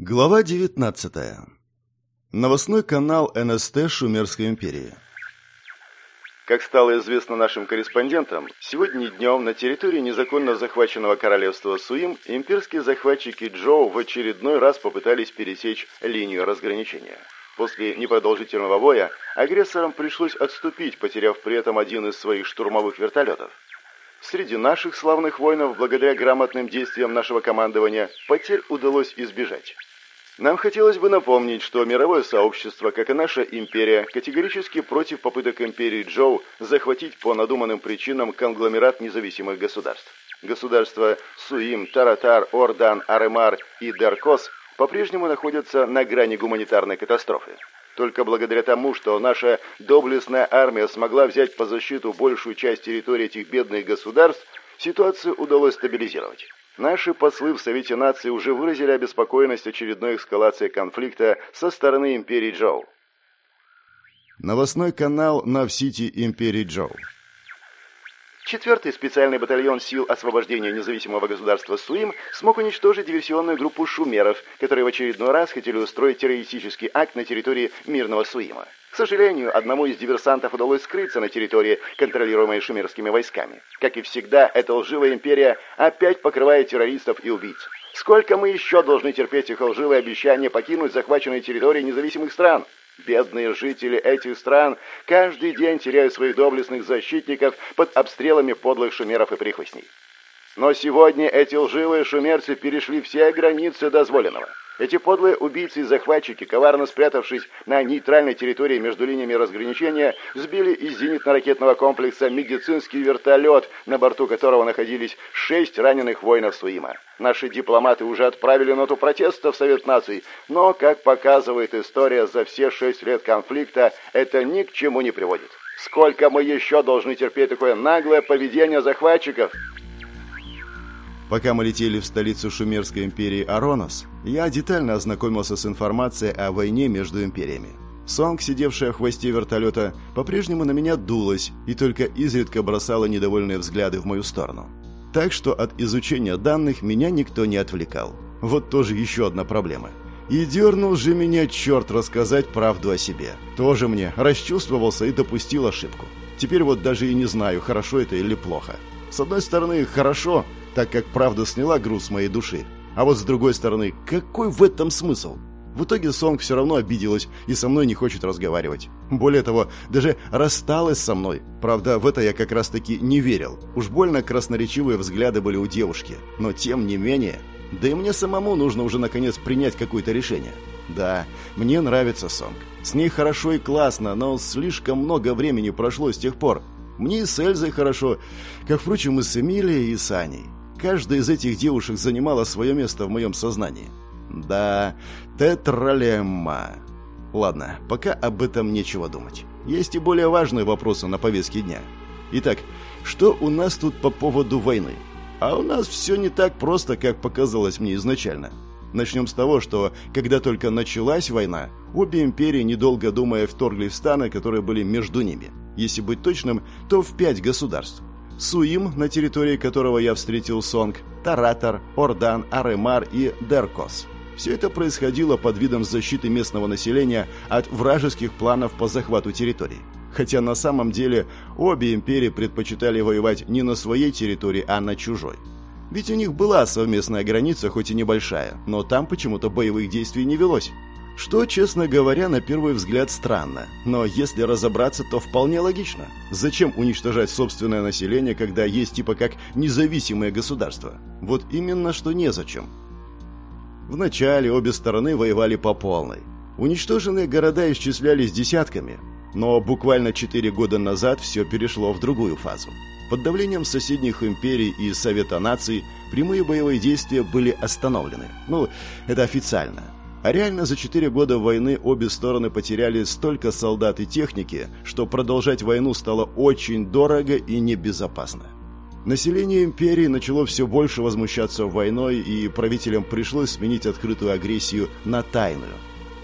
Глава 19. Новостной канал НСТ Шумерской империи. Как стало известно нашим корреспондентам, сегодня днем на территории незаконно захваченного королевства Суим имперские захватчики Джоу в очередной раз попытались пересечь линию разграничения. После непродолжительного боя агрессорам пришлось отступить, потеряв при этом один из своих штурмовых вертолетов. Среди наших славных воинов, благодаря грамотным действиям нашего командования, потерь удалось избежать. Нам хотелось бы напомнить, что мировое сообщество, как и наша империя, категорически против попыток империи Джоу захватить по надуманным причинам конгломерат независимых государств. Государства Суим, Таратар, Ордан, Аремар и Даркос по-прежнему находятся на грани гуманитарной катастрофы. Только благодаря тому, что наша доблестная армия смогла взять под защиту большую часть территории этих бедных государств, ситуацию удалось стабилизировать. Наши послы в Совете наций уже выразили обеспокоенность очередной эскалации конфликта со стороны империи Джоу. Новостной канал Навсити империи Джоу. Четвертый специальный батальон сил освобождения независимого государства Суим смог уничтожить диверсионную группу шумеров, которые в очередной раз хотели устроить террористический акт на территории мирного Суима. К сожалению, одному из диверсантов удалось скрыться на территории, контролируемой шумерскими войсками. Как и всегда, эта лживая империя опять покрывает террористов и убийц. Сколько мы еще должны терпеть их лживые обещания покинуть захваченные территории независимых стран? Бедные жители этих стран каждый день теряют своих доблестных защитников под обстрелами подлых шумеров и прихвостней. Но сегодня эти лживые шумерцы перешли все границы дозволенного. Эти подлые убийцы и захватчики, коварно спрятавшись на нейтральной территории между линиями разграничения, сбили из зенитно-ракетного комплекса медицинский вертолет, на борту которого находились шесть раненых воинов Суима. Наши дипломаты уже отправили ноту протеста в Совет наций, но, как показывает история, за все шесть лет конфликта это ни к чему не приводит. Сколько мы еще должны терпеть такое наглое поведение захватчиков? Пока мы летели в столицу Шумерской империи Аронос, я детально ознакомился с информацией о войне между империями. Сонг, сидевшая в хвосте вертолета, по-прежнему на меня дулась и только изредка бросала недовольные взгляды в мою сторону. Так что от изучения данных меня никто не отвлекал. Вот тоже еще одна проблема. И дернул же меня черт рассказать правду о себе. Тоже мне расчувствовался и допустил ошибку. Теперь вот даже и не знаю, хорошо это или плохо. С одной стороны, хорошо, так как правда сняла груз моей души. А вот с другой стороны, какой в этом смысл? В итоге Сонг все равно обиделась и со мной не хочет разговаривать. Более того, даже рассталась со мной. Правда, в это я как раз-таки не верил. Уж больно красноречивые взгляды были у девушки. Но тем не менее... Да и мне самому нужно уже наконец принять какое-то решение. Да, мне нравится Сонг. С ней хорошо и классно, но слишком много времени прошло с тех пор. Мне и с Эльзой хорошо, как, впрочем, и с Эмилией и с Аней. Каждая из этих девушек занимала свое место в моем сознании. Да, тетралемма. Ладно, пока об этом нечего думать. Есть и более важные вопросы на повестке дня. Итак, что у нас тут по поводу войны? А у нас все не так просто, как показалось мне изначально. Начнем с того, что, когда только началась война, обе империи, недолго думая, вторглись в страны, которые были между ними. Если быть точным, то в пять государств. Суим, на территории которого я встретил Сонг, Таратор, Ордан, Аремар и Деркос. Все это происходило под видом защиты местного населения от вражеских планов по захвату территорий. Хотя на самом деле обе империи предпочитали воевать не на своей территории, а на чужой. Ведь у них была совместная граница, хоть и небольшая, но там почему-то боевых действий не велось. Что, честно говоря, на первый взгляд странно. Но если разобраться, то вполне логично. Зачем уничтожать собственное население, когда есть типа как независимое государство? Вот именно что незачем. Вначале обе стороны воевали по полной. Уничтоженные города исчислялись десятками. Но буквально четыре года назад все перешло в другую фазу. Под давлением соседних империй и Совета наций прямые боевые действия были остановлены. Ну, это официально. А реально за четыре года войны обе стороны потеряли столько солдат и техники, что продолжать войну стало очень дорого и небезопасно. Население империи начало все больше возмущаться войной, и правителям пришлось сменить открытую агрессию на тайную.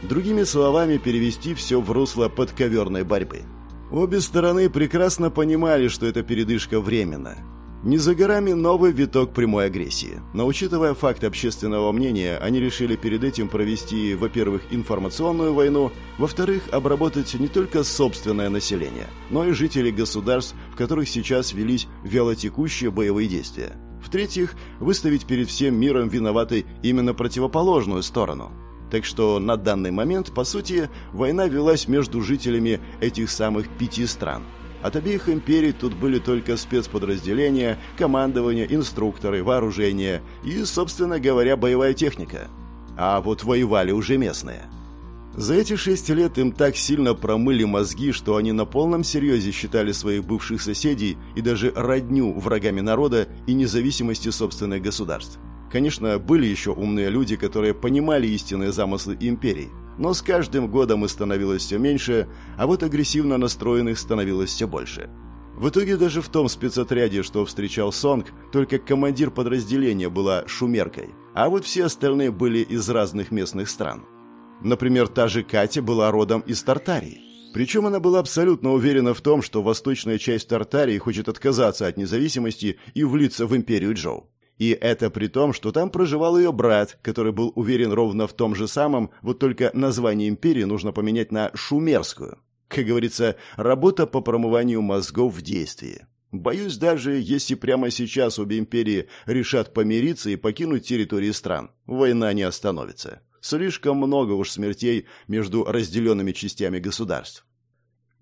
Другими словами, перевести все в русло подковерной борьбы. Обе стороны прекрасно понимали, что эта передышка временна. Не за горами новый виток прямой агрессии. Но учитывая факт общественного мнения, они решили перед этим провести, во-первых, информационную войну, во-вторых, обработать не только собственное население, но и жителей государств, в которых сейчас велись вялотекущие боевые действия. В-третьих, выставить перед всем миром виноватой именно противоположную сторону. Так что на данный момент, по сути, война велась между жителями этих самых пяти стран – от обеих империй тут были только спецподразделения, командование, инструкторы, вооружение и, собственно говоря, боевая техника. А вот воевали уже местные. За эти шесть лет им так сильно промыли мозги, что они на полном серьезе считали своих бывших соседей и даже родню врагами народа и независимости собственных государств. Конечно, были еще умные люди, которые понимали истинные замыслы империи – но с каждым годом их становилось все меньше, а вот агрессивно настроенных становилось все больше. В итоге даже в том спецотряде, что встречал Сонг, только командир подразделения была шумеркой, а вот все остальные были из разных местных стран. Например, та же Катя была родом из Тартарии. Причем она была абсолютно уверена в том, что восточная часть Тартарии хочет отказаться от независимости и влиться в империю Джоу. И это при том, что там проживал ее брат, который был уверен ровно в том же самом, вот только название империи нужно поменять на шумерскую. Как говорится, работа по промыванию мозгов в действии. Боюсь, даже если прямо сейчас обе империи решат помириться и покинуть территории стран, война не остановится. Слишком много уж смертей между разделенными частями государств.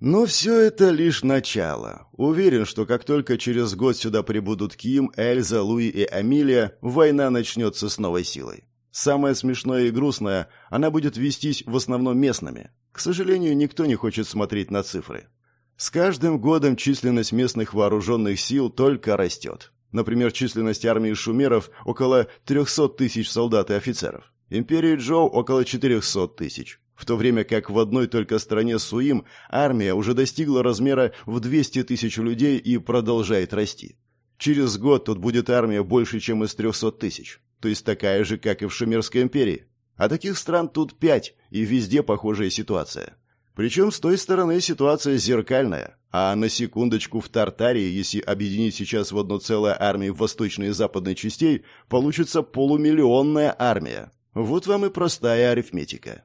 Но все это лишь начало. Уверен, что как только через год сюда прибудут Ким, Эльза, Луи и Амилия, война начнется с новой силой. Самое смешное и грустное, она будет вестись в основном местными. К сожалению, никто не хочет смотреть на цифры. С каждым годом численность местных вооруженных сил только растет. Например, численность армии шумеров около 300 тысяч солдат и офицеров. Империи Джоу около 400 тысяч в то время как в одной только стране Суим армия уже достигла размера в 200 тысяч людей и продолжает расти. Через год тут будет армия больше, чем из 300 тысяч, то есть такая же, как и в Шумерской империи. А таких стран тут пять, и везде похожая ситуация. Причем с той стороны ситуация зеркальная, а на секундочку в Тартарии, если объединить сейчас в одно целое армии восточной и западной частей, получится полумиллионная армия. Вот вам и простая арифметика.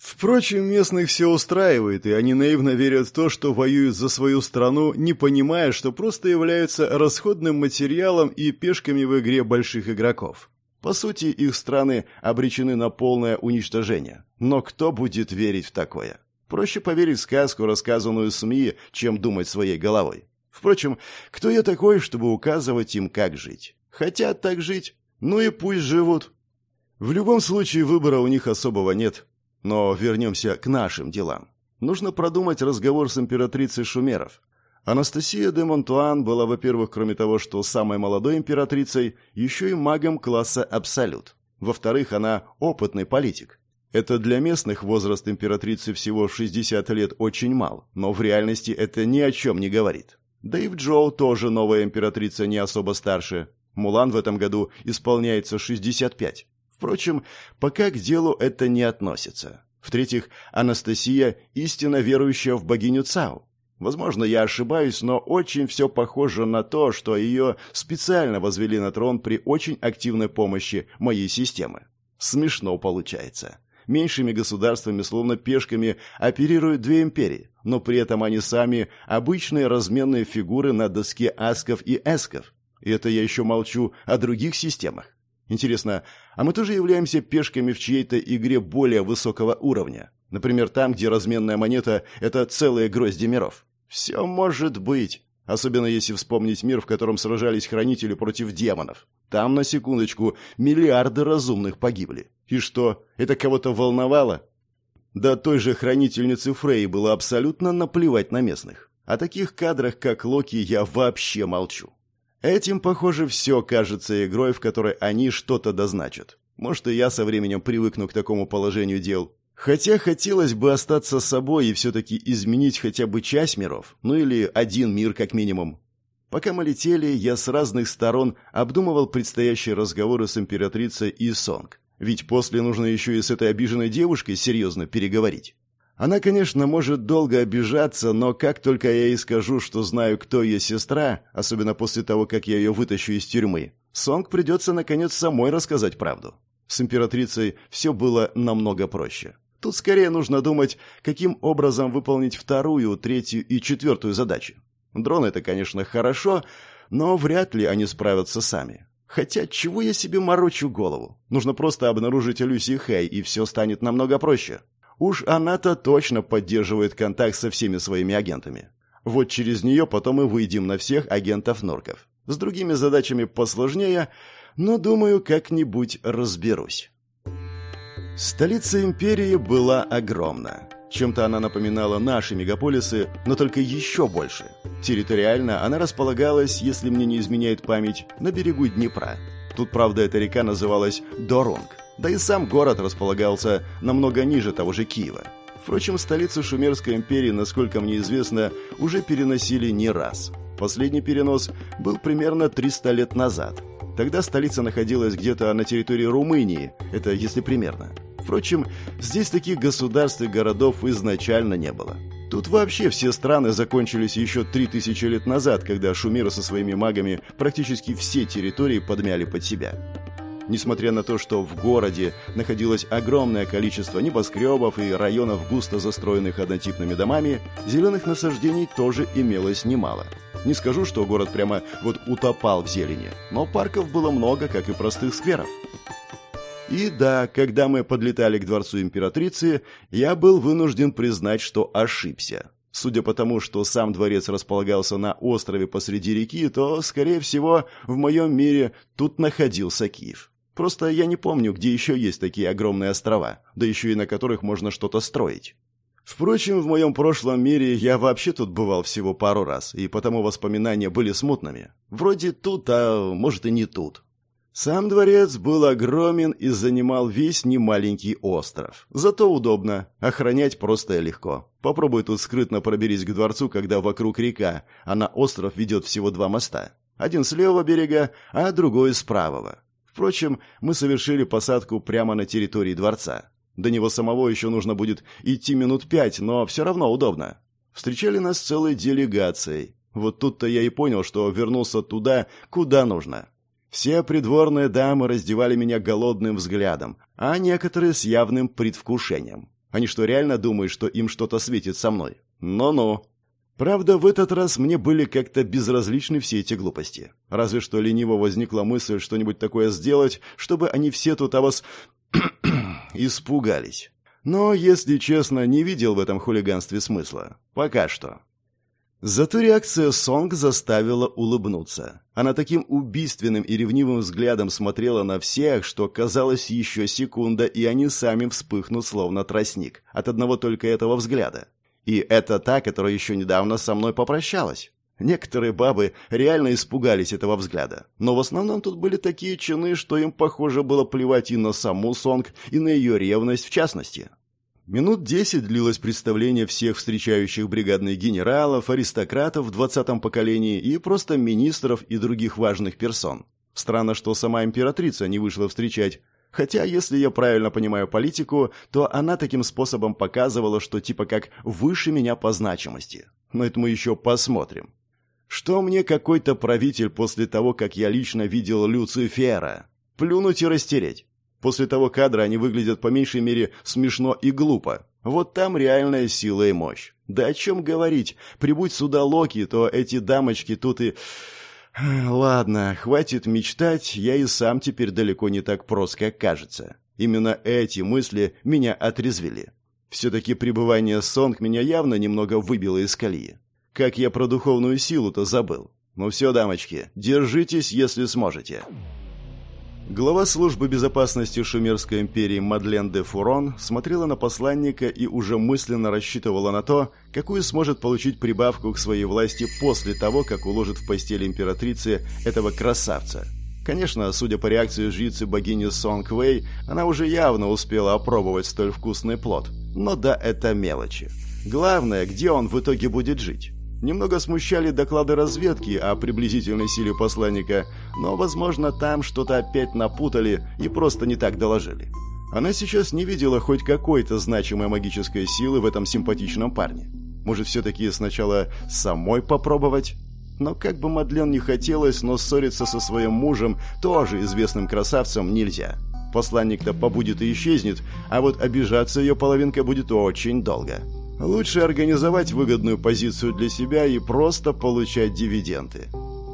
Впрочем, местных все устраивает, и они наивно верят в то, что воюют за свою страну, не понимая, что просто являются расходным материалом и пешками в игре больших игроков. По сути, их страны обречены на полное уничтожение. Но кто будет верить в такое? Проще поверить в сказку, рассказанную СМИ, чем думать своей головой. Впрочем, кто я такой, чтобы указывать им, как жить? Хотят так жить? Ну и пусть живут. В любом случае, выбора у них особого нет. Но вернемся к нашим делам. Нужно продумать разговор с императрицей Шумеров. Анастасия де Монтуан была, во-первых, кроме того, что самой молодой императрицей, еще и магом класса Абсолют. Во-вторых, она опытный политик. Это для местных возраст императрицы всего 60 лет очень мал, но в реальности это ни о чем не говорит. Да и в Джоу тоже новая императрица не особо старше. Мулан в этом году исполняется 65. Впрочем, пока к делу это не относится. В-третьих, Анастасия истинно верующая в богиню Цао. Возможно, я ошибаюсь, но очень все похоже на то, что ее специально возвели на трон при очень активной помощи моей системы. Смешно получается. Меньшими государствами, словно пешками, оперируют две империи, но при этом они сами обычные разменные фигуры на доске асков и эсков. И это я еще молчу о других системах. Интересно, а мы тоже являемся пешками в чьей-то игре более высокого уровня? Например, там, где разменная монета – это целые грозди миров. Все может быть. Особенно если вспомнить мир, в котором сражались хранители против демонов. Там, на секундочку, миллиарды разумных погибли. И что, это кого-то волновало? Да той же хранительнице Фрей было абсолютно наплевать на местных. О таких кадрах, как Локи, я вообще молчу. Этим, похоже, все кажется игрой, в которой они что-то дозначат. Может, и я со временем привыкну к такому положению дел. Хотя хотелось бы остаться собой и все-таки изменить хотя бы часть миров, ну или один мир как минимум. Пока мы летели, я с разных сторон обдумывал предстоящие разговоры с императрицей и Сонг. Ведь после нужно еще и с этой обиженной девушкой серьезно переговорить. Она, конечно, может долго обижаться, но как только я ей скажу, что знаю, кто ее сестра, особенно после того, как я ее вытащу из тюрьмы, Сонг придется, наконец, самой рассказать правду. С императрицей все было намного проще. Тут скорее нужно думать, каким образом выполнить вторую, третью и четвертую задачи. Дрон — это, конечно, хорошо, но вряд ли они справятся сами. Хотя, чего я себе морочу голову? Нужно просто обнаружить Люси Хэй, и все станет намного проще. Уж она-то точно поддерживает контакт со всеми своими агентами. Вот через нее потом и выйдем на всех агентов-норков. С другими задачами посложнее, но, думаю, как-нибудь разберусь. Столица империи была огромна. Чем-то она напоминала наши мегаполисы, но только еще больше. Территориально она располагалась, если мне не изменяет память, на берегу Днепра. Тут, правда, эта река называлась Доронг. Да и сам город располагался намного ниже того же Киева. Впрочем, столицу Шумерской империи, насколько мне известно, уже переносили не раз. Последний перенос был примерно 300 лет назад. Тогда столица находилась где-то на территории Румынии, это если примерно. Впрочем, здесь таких государств и городов изначально не было. Тут вообще все страны закончились еще 3000 лет назад, когда шумеры со своими магами практически все территории подмяли под себя. Несмотря на то, что в городе находилось огромное количество небоскребов и районов, густо застроенных однотипными домами, зеленых насаждений тоже имелось немало. Не скажу, что город прямо вот утопал в зелени, но парков было много, как и простых скверов. И да, когда мы подлетали к дворцу императрицы, я был вынужден признать, что ошибся. Судя по тому, что сам дворец располагался на острове посреди реки, то, скорее всего, в моем мире тут находился Киев. Просто я не помню, где еще есть такие огромные острова, да еще и на которых можно что-то строить. Впрочем, в моем прошлом мире я вообще тут бывал всего пару раз, и потому воспоминания были смутными. Вроде тут, а может и не тут. Сам дворец был огромен и занимал весь немаленький остров. Зато удобно, охранять просто и легко. Попробуй тут скрытно проберись к дворцу, когда вокруг река, а на остров ведет всего два моста. Один с левого берега, а другой с правого. Впрочем, мы совершили посадку прямо на территории дворца. До него самого еще нужно будет идти минут пять, но все равно удобно. Встречали нас целой делегацией. Вот тут-то я и понял, что вернулся туда, куда нужно. Все придворные дамы раздевали меня голодным взглядом, а некоторые с явным предвкушением. Они что, реально думают, что им что-то светит со мной? Ну-ну. Правда, в этот раз мне были как-то безразличны все эти глупости. Разве что лениво возникла мысль что-нибудь такое сделать, чтобы они все тут о вас испугались. Но, если честно, не видел в этом хулиганстве смысла. Пока что. Зато реакция Сонг заставила улыбнуться. Она таким убийственным и ревнивым взглядом смотрела на всех, что казалось еще секунда, и они сами вспыхнут, словно тростник, от одного только этого взгляда. И это та, которая еще недавно со мной попрощалась. Некоторые бабы реально испугались этого взгляда. Но в основном тут были такие чины, что им, похоже, было плевать и на саму Сонг, и на ее ревность в частности. Минут десять длилось представление всех встречающих бригадных генералов, аристократов в двадцатом поколении и просто министров и других важных персон. Странно, что сама императрица не вышла встречать, Хотя, если я правильно понимаю политику, то она таким способом показывала, что типа как выше меня по значимости. Но это мы еще посмотрим. Что мне какой-то правитель после того, как я лично видел Люцифера? Плюнуть и растереть. После того кадра они выглядят по меньшей мере смешно и глупо. Вот там реальная сила и мощь. Да о чем говорить? Прибудь сюда Локи, то эти дамочки тут и... Ладно, хватит мечтать, я и сам теперь далеко не так прост, как кажется. Именно эти мысли меня отрезвили. Все-таки пребывание Сонг меня явно немного выбило из колеи. Как я про духовную силу-то забыл. Ну все, дамочки, держитесь, если сможете. Глава службы безопасности Шумерской империи Мадлен де Фурон смотрела на посланника и уже мысленно рассчитывала на то, какую сможет получить прибавку к своей власти после того, как уложит в постель императрицы этого красавца. Конечно, судя по реакции жрицы богини Сонг Вэй, она уже явно успела опробовать столь вкусный плод. Но да, это мелочи. Главное, где он в итоге будет жить. Немного смущали доклады разведки о приблизительной силе посланника, но, возможно, там что-то опять напутали и просто не так доложили. Она сейчас не видела хоть какой-то значимой магической силы в этом симпатичном парне. Может, все-таки сначала самой попробовать? Но как бы Мадлен не хотелось, но ссориться со своим мужем, тоже известным красавцем, нельзя. Посланник-то побудет и исчезнет, а вот обижаться ее половинка будет очень долго. Лучше организовать выгодную позицию для себя и просто получать дивиденды.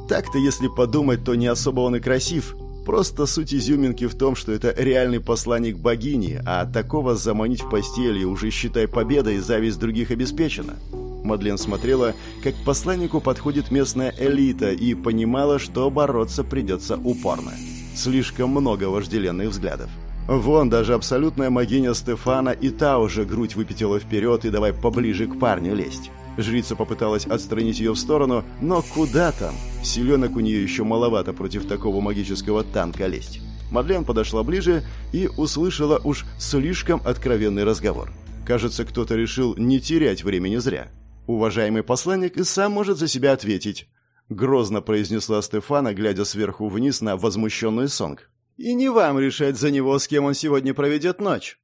Так-то, если подумать, то не особо он и красив. Просто суть изюминки в том, что это реальный посланник богини, а такого заманить в постель и уже считай победа и зависть других обеспечена. Мадлен смотрела, как к посланнику подходит местная элита и понимала, что бороться придется упорно. Слишком много вожделенных взглядов. Вон даже абсолютная могиня Стефана и та уже грудь выпятила вперед и давай поближе к парню лезть. Жрица попыталась отстранить ее в сторону, но куда там? Селенок у нее еще маловато против такого магического танка лезть. Мадлен подошла ближе и услышала уж слишком откровенный разговор. Кажется, кто-то решил не терять времени зря. Уважаемый посланник и сам может за себя ответить. Грозно произнесла Стефана, глядя сверху вниз на возмущенную Сонг. И не вам решать за него, с кем он сегодня проведет ночь».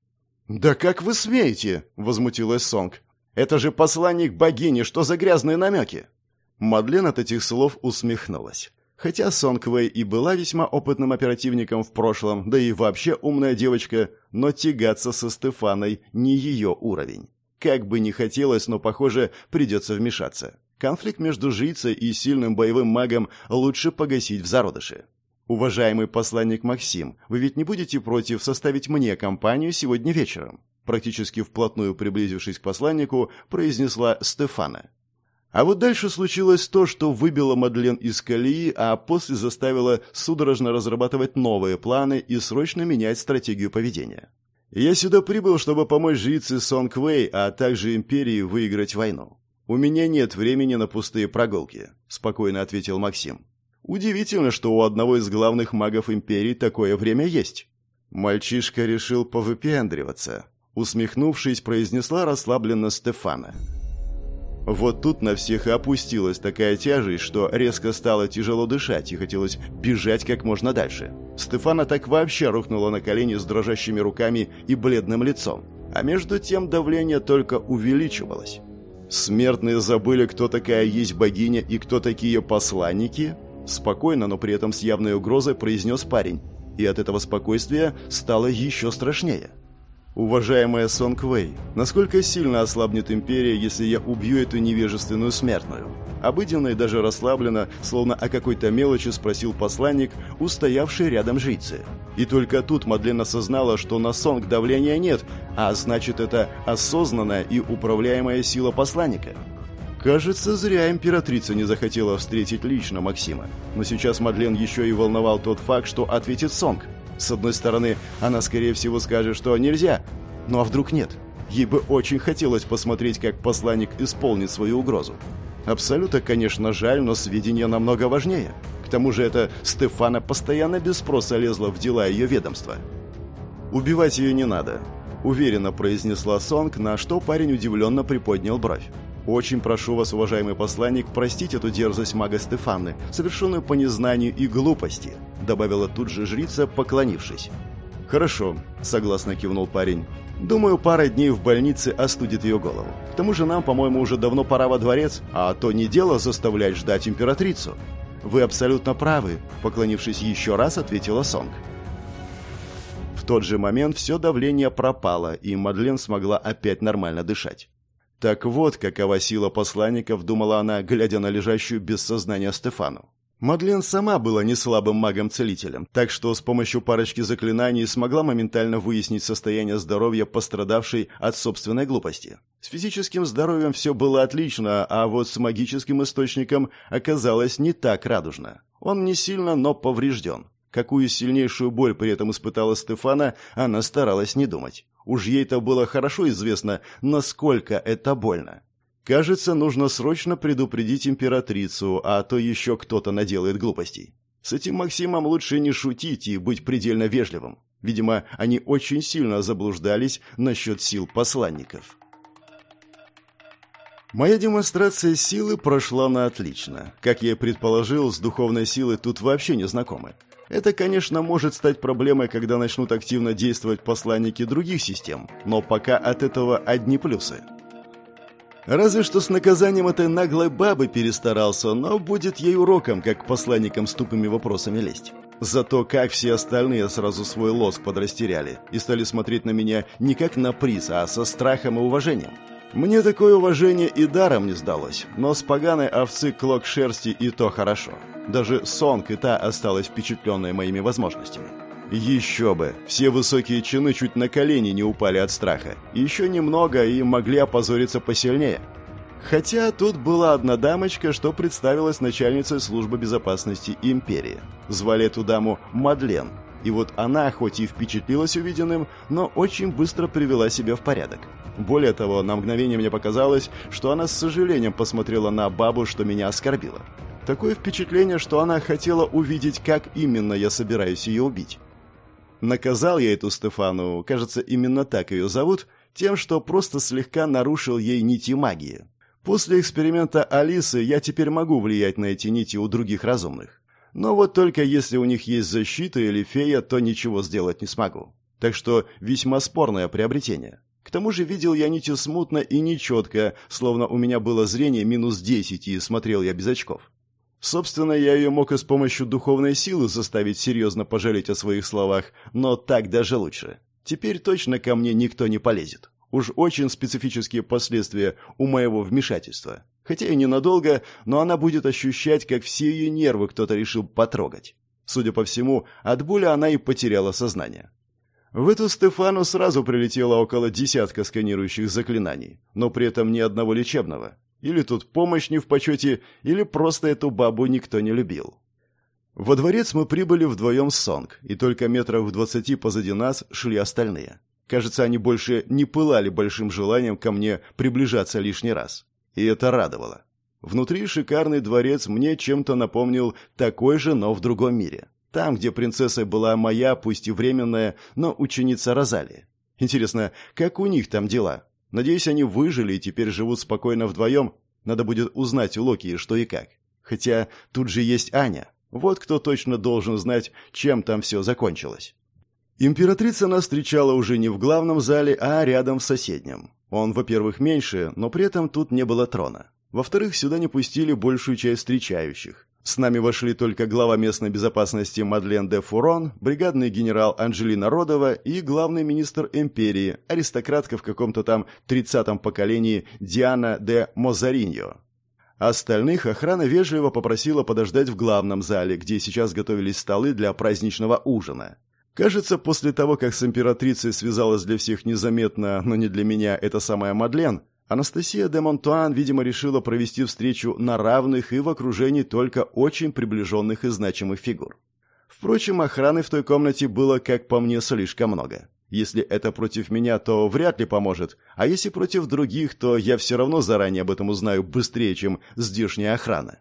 «Да как вы смеете?» — возмутилась Сонг. «Это же посланник богини, что за грязные намеки?» Мадлен от этих слов усмехнулась. Хотя Сонг Вэй и была весьма опытным оперативником в прошлом, да и вообще умная девочка, но тягаться со Стефаной не ее уровень. Как бы ни хотелось, но, похоже, придется вмешаться. Конфликт между жрицей и сильным боевым магом лучше погасить в зародыше. «Уважаемый посланник Максим, вы ведь не будете против составить мне компанию сегодня вечером?» Практически вплотную приблизившись к посланнику, произнесла Стефана. А вот дальше случилось то, что выбило Мадлен из колеи, а после заставило судорожно разрабатывать новые планы и срочно менять стратегию поведения. «Я сюда прибыл, чтобы помочь жрице Сонг Вэй, а также Империи выиграть войну. У меня нет времени на пустые прогулки», — спокойно ответил Максим. Удивительно, что у одного из главных магов империи такое время есть. Мальчишка решил повыпендриваться. Усмехнувшись, произнесла расслабленно Стефана. Вот тут на всех и опустилась такая тяжесть, что резко стало тяжело дышать и хотелось бежать как можно дальше. Стефана так вообще рухнула на колени с дрожащими руками и бледным лицом. А между тем давление только увеличивалось. Смертные забыли, кто такая есть богиня и кто такие посланники – Спокойно, но при этом с явной угрозой произнес парень. И от этого спокойствия стало еще страшнее. «Уважаемая Сонг Вэй, насколько сильно ослабнет Империя, если я убью эту невежественную смертную?» Обыденно и даже расслабленно, словно о какой-то мелочи спросил посланник, устоявший рядом жрицы. И только тут Мадлен осознала, что на Сонг давления нет, а значит это осознанная и управляемая сила посланника – Кажется, зря императрица не захотела встретить лично Максима. Но сейчас Мадлен еще и волновал тот факт, что ответит Сонг. С одной стороны, она, скорее всего, скажет, что нельзя. Ну а вдруг нет? Ей бы очень хотелось посмотреть, как посланник исполнит свою угрозу. Абсолютно, конечно, жаль, но сведения намного важнее. К тому же эта Стефана постоянно без спроса лезла в дела ее ведомства. «Убивать ее не надо», — уверенно произнесла Сонг, на что парень удивленно приподнял бровь. «Очень прошу вас, уважаемый посланник, простить эту дерзость мага Стефаны, совершенную по незнанию и глупости», добавила тут же жрица, поклонившись. «Хорошо», — согласно кивнул парень. «Думаю, пара дней в больнице остудит ее голову. К тому же нам, по-моему, уже давно пора во дворец, а то не дело заставлять ждать императрицу». «Вы абсолютно правы», — поклонившись еще раз, ответила Сонг. В тот же момент все давление пропало, и Мадлен смогла опять нормально дышать. Так вот, какова сила посланников, думала она, глядя на лежащую без сознания Стефану. Мадлен сама была не слабым магом-целителем, так что с помощью парочки заклинаний смогла моментально выяснить состояние здоровья пострадавшей от собственной глупости. С физическим здоровьем все было отлично, а вот с магическим источником оказалось не так радужно. Он не сильно, но поврежден. Какую сильнейшую боль при этом испытала Стефана, она старалась не думать. Уж ей-то было хорошо известно, насколько это больно. Кажется, нужно срочно предупредить императрицу, а то еще кто-то наделает глупостей. С этим Максимом лучше не шутить и быть предельно вежливым. Видимо, они очень сильно заблуждались насчет сил посланников. Моя демонстрация силы прошла на отлично. Как я и предположил, с духовной силой тут вообще не знакомы. Это, конечно, может стать проблемой, когда начнут активно действовать посланники других систем, но пока от этого одни плюсы. Разве что с наказанием этой наглой бабы перестарался, но будет ей уроком, как посланникам с тупыми вопросами лезть. Зато как все остальные сразу свой лоск подрастеряли и стали смотреть на меня не как на приз, а со страхом и уважением. Мне такое уважение и даром не сдалось, но с поганой овцы клок шерсти и то хорошо. Даже Сонг и та осталась впечатленная моими возможностями. Еще бы! Все высокие чины чуть на колени не упали от страха. Еще немного и могли опозориться посильнее. Хотя тут была одна дамочка, что представилась начальницей службы безопасности империи. Звали эту даму Мадлен. И вот она, хоть и впечатлилась увиденным, но очень быстро привела себя в порядок. Более того, на мгновение мне показалось, что она с сожалением посмотрела на бабу, что меня оскорбила. Такое впечатление, что она хотела увидеть, как именно я собираюсь ее убить. Наказал я эту Стефану, кажется, именно так ее зовут, тем, что просто слегка нарушил ей нити магии. После эксперимента Алисы я теперь могу влиять на эти нити у других разумных. Но вот только если у них есть защита или фея, то ничего сделать не смогу. Так что весьма спорное приобретение. К тому же видел я нити смутно и нечетко, словно у меня было зрение минус 10 и смотрел я без очков. Собственно, я ее мог и с помощью духовной силы заставить серьезно пожалеть о своих словах, но так даже лучше. Теперь точно ко мне никто не полезет. Уж очень специфические последствия у моего вмешательства. Хотя и ненадолго, но она будет ощущать, как все ее нервы кто-то решил потрогать. Судя по всему, от боли она и потеряла сознание. В эту Стефану сразу прилетело около десятка сканирующих заклинаний, но при этом ни одного лечебного. Или тут помощь не в почете, или просто эту бабу никто не любил. Во дворец мы прибыли вдвоем с Сонг, и только метров в двадцати позади нас шли остальные. Кажется, они больше не пылали большим желанием ко мне приближаться лишний раз. И это радовало. Внутри шикарный дворец мне чем-то напомнил такой же, но в другом мире. Там, где принцессой была моя, пусть и временная, но ученица Розали. Интересно, как у них там дела? Надеюсь, они выжили и теперь живут спокойно вдвоем. Надо будет узнать у Локи, что и как. Хотя тут же есть Аня. Вот кто точно должен знать, чем там все закончилось. Императрица нас встречала уже не в главном зале, а рядом в соседнем. Он, во-первых, меньше, но при этом тут не было трона. Во-вторых, сюда не пустили большую часть встречающих. С нами вошли только глава местной безопасности Мадлен де Фурон, бригадный генерал Анжелина Родова и главный министр империи, аристократка в каком-то там тридцатом поколении Диана де Мозариньо. Остальных охрана вежливо попросила подождать в главном зале, где сейчас готовились столы для праздничного ужина. Кажется, после того, как с императрицей связалась для всех незаметно, но не для меня, эта самая Мадлен, Анастасия де Монтуан, видимо, решила провести встречу на равных и в окружении только очень приближенных и значимых фигур. Впрочем, охраны в той комнате было, как по мне, слишком много. Если это против меня, то вряд ли поможет, а если против других, то я все равно заранее об этом узнаю быстрее, чем здешняя охрана.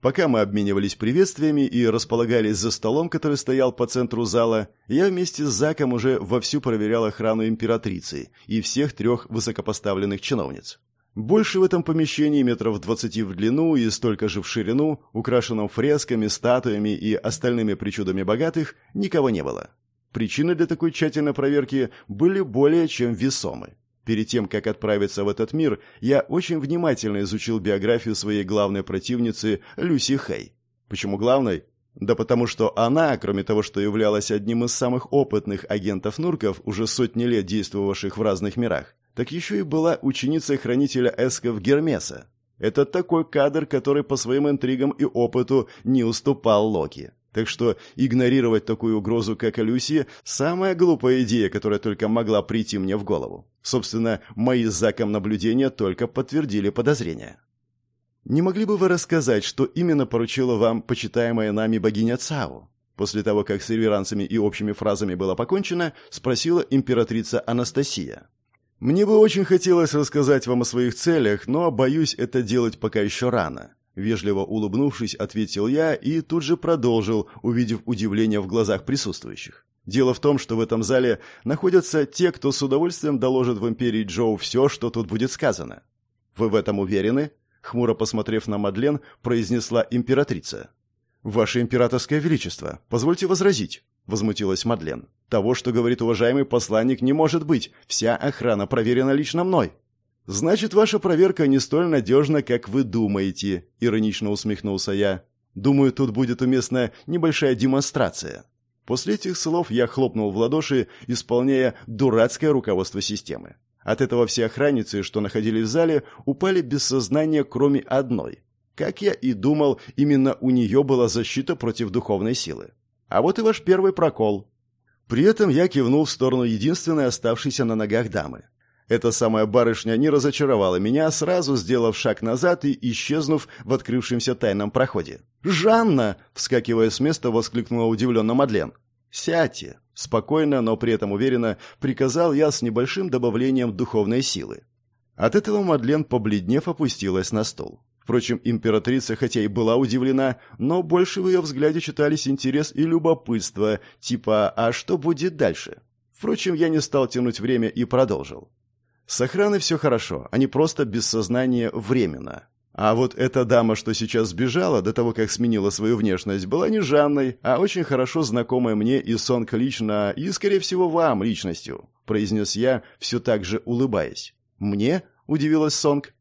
Пока мы обменивались приветствиями и располагались за столом, который стоял по центру зала, я вместе с Заком уже вовсю проверял охрану императрицы и всех трех высокопоставленных чиновниц. Больше в этом помещении метров двадцати в длину и столько же в ширину, украшенном фресками, статуями и остальными причудами богатых, никого не было. Причины для такой тщательной проверки были более чем весомы. Перед тем, как отправиться в этот мир, я очень внимательно изучил биографию своей главной противницы Люси Хей. Почему главной? Да потому что она, кроме того, что являлась одним из самых опытных агентов Нурков, уже сотни лет действовавших в разных мирах, так еще и была ученицей хранителя эсков Гермеса. Это такой кадр, который по своим интригам и опыту не уступал Локи. Так что игнорировать такую угрозу, как Люси, самая глупая идея, которая только могла прийти мне в голову. Собственно, мои с Заком наблюдения только подтвердили подозрения. «Не могли бы вы рассказать, что именно поручила вам почитаемая нами богиня Цао?» После того, как с реверансами и общими фразами было покончено, спросила императрица Анастасия. «Мне бы очень хотелось рассказать вам о своих целях, но, боюсь, это делать пока еще рано. Вежливо улыбнувшись, ответил я и тут же продолжил, увидев удивление в глазах присутствующих. Дело в том, что в этом зале находятся те, кто с удовольствием доложит в Империи Джоу все, что тут будет сказано. Вы в этом уверены? Хмуро посмотрев на Мадлен, произнесла императрица. «Ваше императорское величество, позвольте возразить», — возмутилась Мадлен. «Того, что говорит уважаемый посланник, не может быть. Вся охрана проверена лично мной». «Значит, ваша проверка не столь надежна, как вы думаете», — иронично усмехнулся я. «Думаю, тут будет уместна небольшая демонстрация». После этих слов я хлопнул в ладоши, исполняя дурацкое руководство системы. От этого все охранницы, что находились в зале, упали без сознания, кроме одной. Как я и думал, именно у нее была защита против духовной силы. А вот и ваш первый прокол. При этом я кивнул в сторону единственной оставшейся на ногах дамы. Эта самая барышня не разочаровала меня, сразу сделав шаг назад и исчезнув в открывшемся тайном проходе. «Жанна!» — вскакивая с места, воскликнула удивленно Мадлен. «Сядьте!» — спокойно, но при этом уверенно приказал я с небольшим добавлением духовной силы. От этого Мадлен, побледнев, опустилась на стол. Впрочем, императрица, хотя и была удивлена, но больше в ее взгляде читались интерес и любопытство, типа «а что будет дальше?». Впрочем, я не стал тянуть время и продолжил. С охраной все хорошо, они просто без сознания временно. А вот эта дама, что сейчас сбежала до того, как сменила свою внешность, была не Жанной, а очень хорошо знакомая мне и Сонг лично, и, скорее всего, вам личностью», — произнес я, все так же улыбаясь. «Мне?» — удивилась Сонг.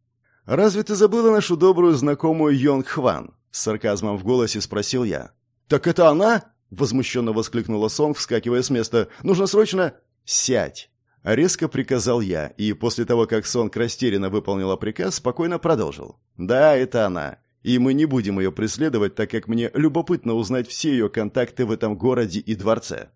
«Разве ты забыла нашу добрую знакомую Йонг Хван?» — с сарказмом в голосе спросил я. «Так это она?» — возмущенно воскликнула Сонг, вскакивая с места. «Нужно срочно...» «Сядь!» Резко приказал я, и после того, как Сонг растерянно выполнила приказ, спокойно продолжил. «Да, это она. И мы не будем ее преследовать, так как мне любопытно узнать все ее контакты в этом городе и дворце».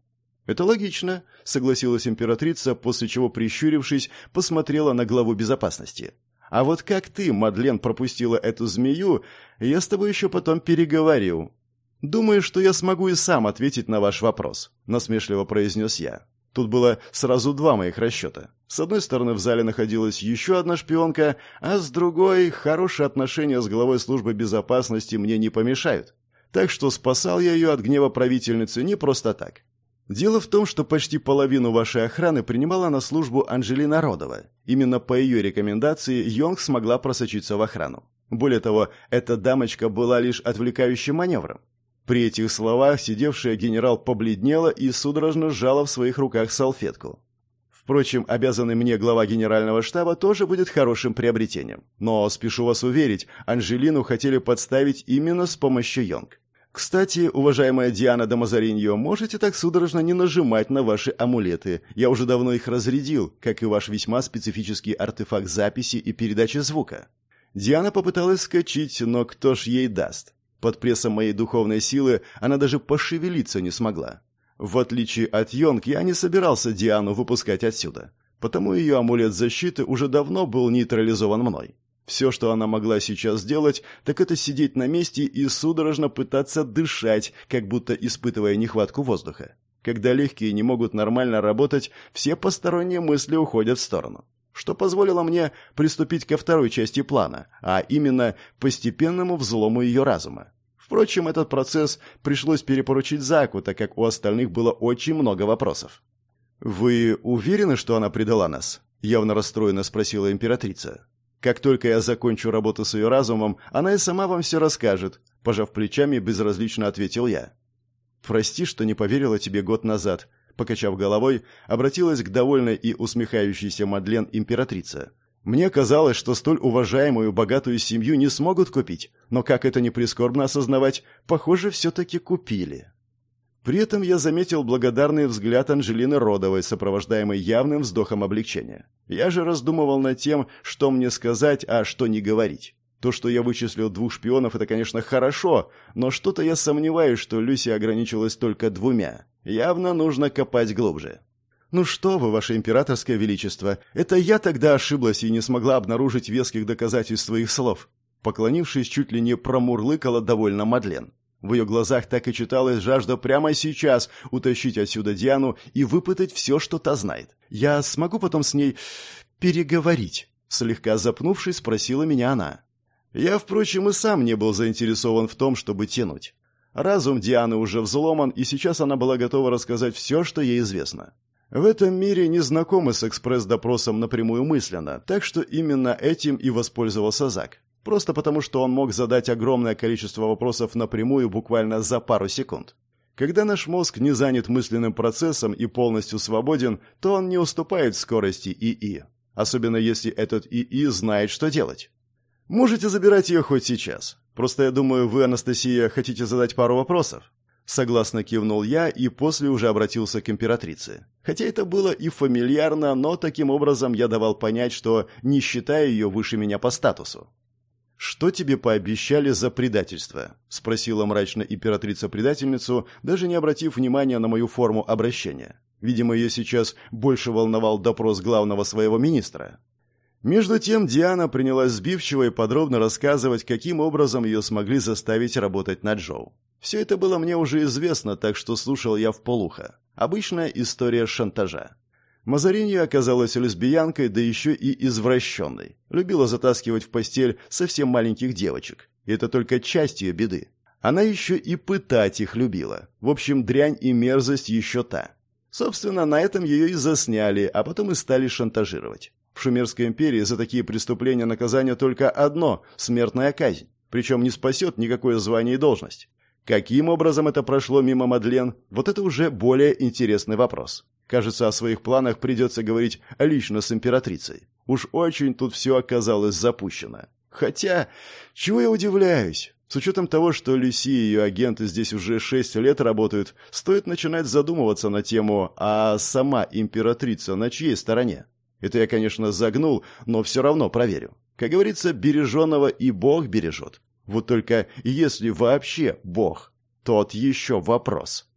«Это логично», — согласилась императрица, после чего, прищурившись, посмотрела на главу безопасности. «А вот как ты, Мадлен, пропустила эту змею, я с тобой еще потом переговорю». «Думаю, что я смогу и сам ответить на ваш вопрос», — насмешливо произнес я. Тут было сразу два моих расчета. С одной стороны, в зале находилась еще одна шпионка, а с другой, хорошие отношения с главой службы безопасности мне не помешают. Так что спасал я ее от гнева правительницы не просто так. Дело в том, что почти половину вашей охраны принимала на службу Анжелина Родова. Именно по ее рекомендации Йонг смогла просочиться в охрану. Более того, эта дамочка была лишь отвлекающим маневром. При этих словах сидевшая генерал побледнела и судорожно сжала в своих руках салфетку. Впрочем, обязанный мне глава генерального штаба тоже будет хорошим приобретением. Но, спешу вас уверить, Анжелину хотели подставить именно с помощью Йонг. Кстати, уважаемая Диана Дамазариньо, можете так судорожно не нажимать на ваши амулеты. Я уже давно их разрядил, как и ваш весьма специфический артефакт записи и передачи звука. Диана попыталась скачить, но кто ж ей даст? Под прессом моей духовной силы она даже пошевелиться не смогла. В отличие от Йонг, я не собирался Диану выпускать отсюда, потому ее амулет защиты уже давно был нейтрализован мной. Все, что она могла сейчас сделать, так это сидеть на месте и судорожно пытаться дышать, как будто испытывая нехватку воздуха. Когда легкие не могут нормально работать, все посторонние мысли уходят в сторону что позволило мне приступить ко второй части плана, а именно постепенному взлому ее разума. Впрочем, этот процесс пришлось перепоручить Заку, так как у остальных было очень много вопросов. «Вы уверены, что она предала нас?» – явно расстроенно спросила императрица. «Как только я закончу работу с ее разумом, она и сама вам все расскажет», – пожав плечами, безразлично ответил я. «Прости, что не поверила тебе год назад», Покачав головой, обратилась к довольной и усмехающейся Мадлен императрица. «Мне казалось, что столь уважаемую богатую семью не смогут купить, но, как это не прискорбно осознавать, похоже, все-таки купили». При этом я заметил благодарный взгляд Анжелины Родовой, сопровождаемый явным вздохом облегчения. Я же раздумывал над тем, что мне сказать, а что не говорить. То, что я вычислил двух шпионов, это, конечно, хорошо, но что-то я сомневаюсь, что Люси ограничилась только двумя. Явно нужно копать глубже. «Ну что вы, ваше императорское величество, это я тогда ошиблась и не смогла обнаружить веских доказательств своих слов». Поклонившись, чуть ли не промурлыкала довольно Мадлен. В ее глазах так и читалась жажда прямо сейчас утащить отсюда Диану и выпытать все, что та знает. «Я смогу потом с ней переговорить?» Слегка запнувшись, спросила меня она. Я, впрочем, и сам не был заинтересован в том, чтобы тянуть. Разум Дианы уже взломан, и сейчас она была готова рассказать все, что ей известно. В этом мире не знакомы с экспресс-допросом напрямую мысленно, так что именно этим и воспользовался Зак. Просто потому, что он мог задать огромное количество вопросов напрямую буквально за пару секунд. Когда наш мозг не занят мысленным процессом и полностью свободен, то он не уступает скорости ИИ. Особенно если этот ИИ знает, что делать. Можете забирать ее хоть сейчас. Просто я думаю, вы, Анастасия, хотите задать пару вопросов. Согласно кивнул я и после уже обратился к императрице. Хотя это было и фамильярно, но таким образом я давал понять, что не считаю ее выше меня по статусу. «Что тебе пообещали за предательство?» – спросила мрачно императрица-предательницу, даже не обратив внимания на мою форму обращения. Видимо, ее сейчас больше волновал допрос главного своего министра. Между тем Диана принялась сбивчиво и подробно рассказывать, каким образом ее смогли заставить работать на Джоу. Все это было мне уже известно, так что слушал я вполуха. Обычная история шантажа. Мазаринья оказалась лесбиянкой, да еще и извращенной. Любила затаскивать в постель совсем маленьких девочек. И это только часть ее беды. Она еще и пытать их любила. В общем, дрянь и мерзость еще та. Собственно, на этом ее и засняли, а потом и стали шантажировать. В Шумерской империи за такие преступления наказание только одно – смертная казнь. Причем не спасет никакое звание и должность. Каким образом это прошло мимо Мадлен, вот это уже более интересный вопрос. Кажется, о своих планах придется говорить лично с императрицей. Уж очень тут все оказалось запущено. Хотя, чего я удивляюсь? С учетом того, что Люси и ее агенты здесь уже шесть лет работают, стоит начинать задумываться на тему, а сама императрица на чьей стороне? Это я, конечно, загнул, но все равно проверю. Как говорится, береженного и Бог бережет. Вот только если вообще Бог, тот еще вопрос.